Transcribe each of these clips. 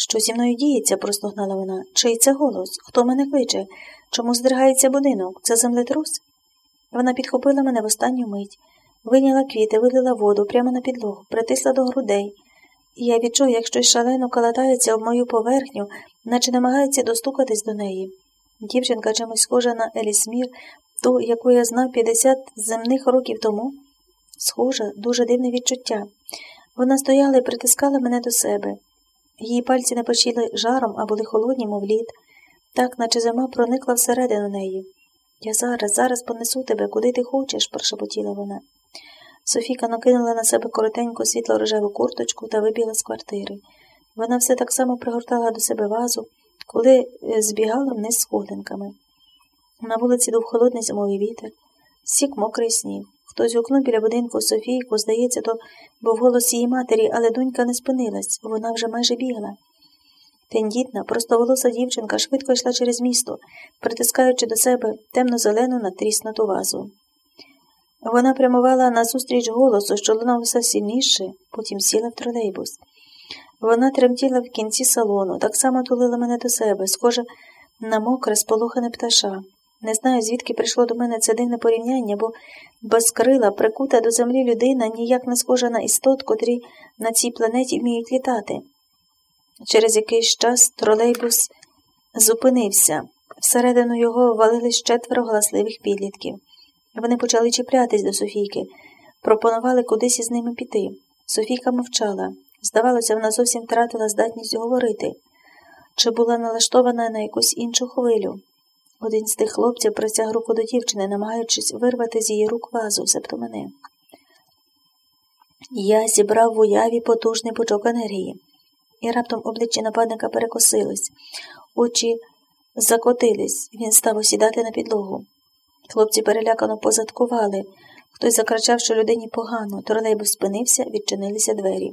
Що зі мною діється? простогнала вона. Чий це голос? Хто мене кличе? Чому здригається будинок? Це землетрус? Вона підхопила мене в останню мить, виняла квіти, вилила воду прямо на підлогу, притисла до грудей. І я відчув, як щось шалено калатається об мою поверхню, наче намагається достукатись до неї. Дівчинка чимось схожа на Елісмір, ту, яку я знав 50 земних років тому. Схожа, дуже дивне відчуття. Вона стояла і притискала мене до себе. Її пальці не почіли жаром, а були холодні, мов лід, так, наче зима проникла всередину неї. Я зараз, зараз понесу тебе, куди ти хочеш, прошепотіла вона. Софіка накинула на себе коротеньку світло рожеву курточку та вибігла з квартири. Вона все так само пригортала до себе вазу, коли е, збігала вниз сходинками. На вулиці дув холодний зимовий вітер, сік мокрий сніг. Хтось гукнув біля будинку Софійку, здається, то був голос її матері, але донька не спинилась, вона вже майже бігла. Тендітна, простоволоса дівчинка швидко йшла через місто, притискаючи до себе темно-зелену натріснуту вазу. Вона прямувала назустріч голосу, що лунав все сильніше, потім сіла в тролейбус. Вона тремтіла в кінці салону, так само тулила мене до себе, схоже на мокре, сполохане пташа. Не знаю, звідки прийшло до мене це дивне порівняння, бо безкрила, прикута до землі людина ніяк не схожа на істот, котрі на цій планеті вміють літати. Через якийсь час тролейбус зупинився. Всередину його валились четверо галасливих підлітків. Вони почали чіплятись до Софійки, пропонували кудись із ними піти. Софійка мовчала. Здавалося, вона зовсім втратила здатність говорити, чи була налаштована на якусь іншу хвилю. Один з тих хлопців простяг руку до дівчини, намагаючись вирвати з її рук вазу, себто мене. Я зібрав в уяві потужний пучок енергії, і раптом обличчя нападника перекосилось, очі закотились, він став осідати на підлогу. Хлопці перелякано позадкували. Хтось закричав, що людині погано, тролейбус спинився, відчинилися двері.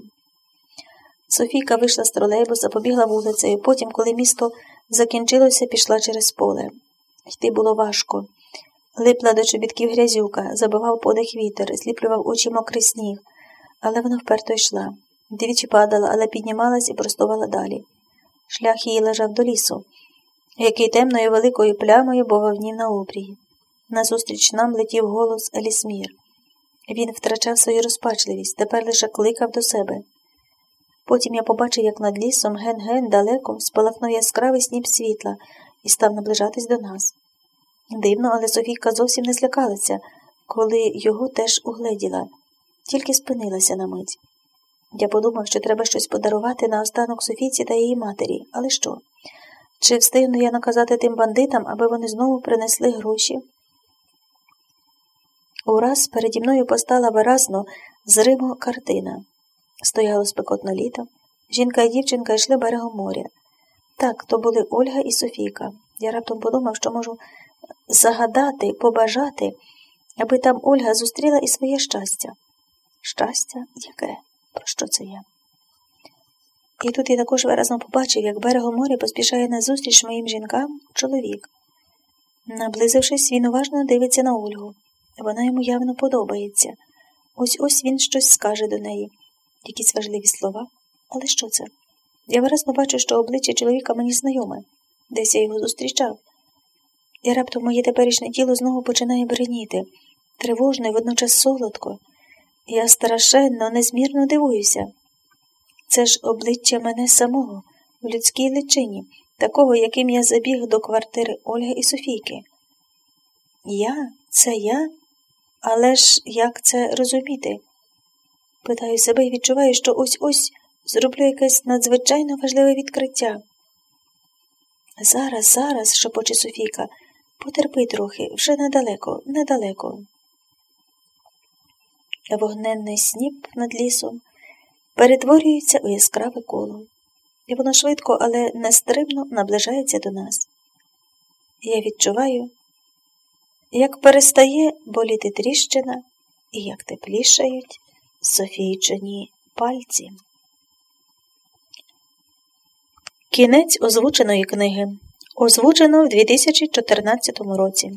Софійка вийшла з тролейбуса, побігла вулицею, потім, коли місто закінчилося, пішла через поле. Йти було важко. Липла до чобітків грязюка, забивав подих вітер, зліплював очі мокрий сніг, але вона вперто йшла. Двічі падала, але піднімалась і простувала далі. Шлях її лежав до лісу, який темною великою плямою бововнів на обрії. Назустріч нам летів голос Елісмір. Він втрачав свою розпачливість, тепер лише кликав до себе. Потім я побачив, як над лісом ген-ген далеко спалахнув яскравий сніп світла і став наближатись до нас. Дивно, але Софійка зовсім не злякалася, коли його теж угледіла, тільки спинилася на мить. Я подумав, що треба щось подарувати на останок Софійці та її матері, але що? Чи встигну я наказати тим бандитам, аби вони знову принесли гроші? Ураз переді мною постала виразно зримо картина. Стояло спекотно літо. Жінка і дівчинка йшли берегом моря. Так, то були Ольга і Софійка. Я раптом подумав, що можу загадати, побажати, аби там Ольга зустріла і своє щастя. Щастя яке? Про що це я? І тут я також виразно побачив, як берегом моря поспішає назустріч моїм жінкам чоловік. Наблизившись, він уважно дивиться на Ольгу. Вона йому явно подобається. Ось ось він щось скаже до неї, якісь важливі слова. Але що це? Я виразно бачу, що обличчя чоловіка мені знайоме, десь я його зустрічав. І раптом моє теперішнє тіло знову починає бреніти, тривожно і водночас солодко. Я страшенно, незмірно дивуюся. Це ж обличчя мене самого, в людській личині, такого, яким я забіг до квартири Ольги і Софійки. Я? Це я? Але ж як це розуміти? Питаю себе і відчуваю, що ось ось зроблю якесь надзвичайно важливе відкриття. Зараз, зараз, шепоче Софійка, потерпи трохи, вже недалеко, недалеко. Вогненний сніп над лісом перетворюється у яскраве коло, і воно швидко, але нестримно наближається до нас. Я відчуваю, як перестає боліти тріщина і як теплішають Софійчині пальці. Кінець озвученої книги озвучено в 2014 році.